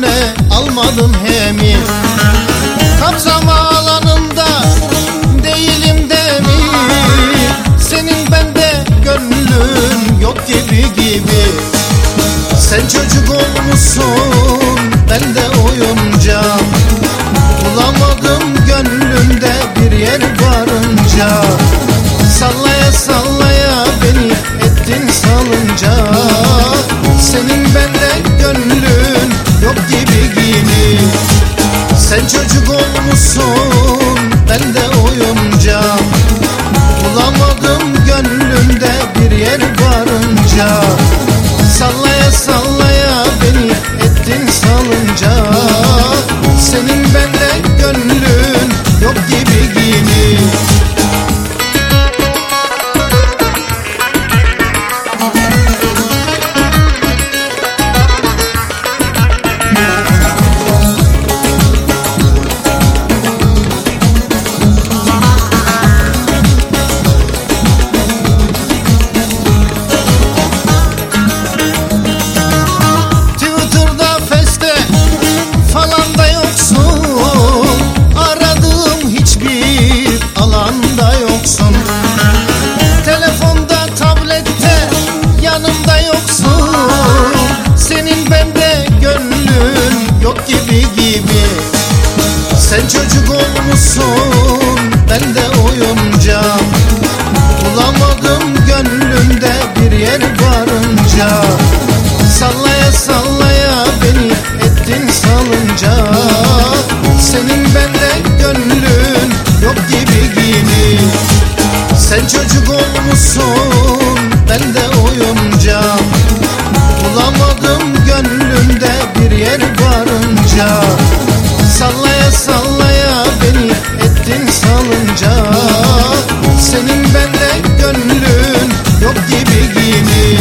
pervane almadın hemi Kapsam alanında değilim de mi Senin bende gönlün yok gibi gibi. Sen çocuk olmuşsun ben de oyuncak Senin bende yanımda yoksun. Senin bende gönlün yok gibi gibi. Sen çocuk olmuşsun ben de oyuncak Bulamadım gönlümde bir yer varınca. Sallaya sallaya beni ettin salınca. Senin bende gönlün yok gibi gibi. Sen çocuk olmuşsun yer varınca Sallaya sallaya beni ettin salınca. Senin bende gönlün yok gibi gibi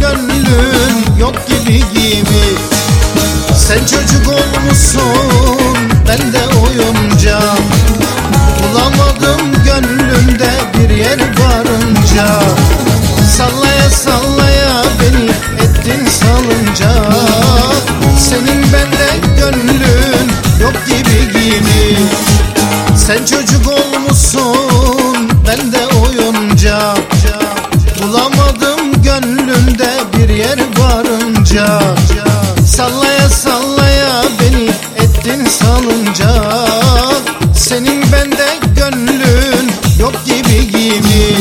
gönlün yok gibi gibi Sen çocuk olmuşsun ben de oyuncak Bulamadım gönlümde bir yer varınca. Sallaya sallaya beni ettin salınca. Senin bende gönlün yok gibi gibi Sen çocuk varınca Sallaya sallaya beni ettin salınca. Senin bende gönlün yok gibi gibi.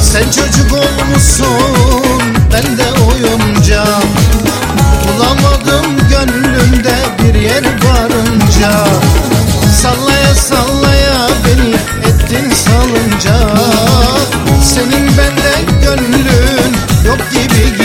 Sen çocuk olmuşsun ben de oyuncak Bulamadım gönlümde bir yer varınca. Sallaya sallaya beni ettin salınca. Senin bende gönlün yok gibi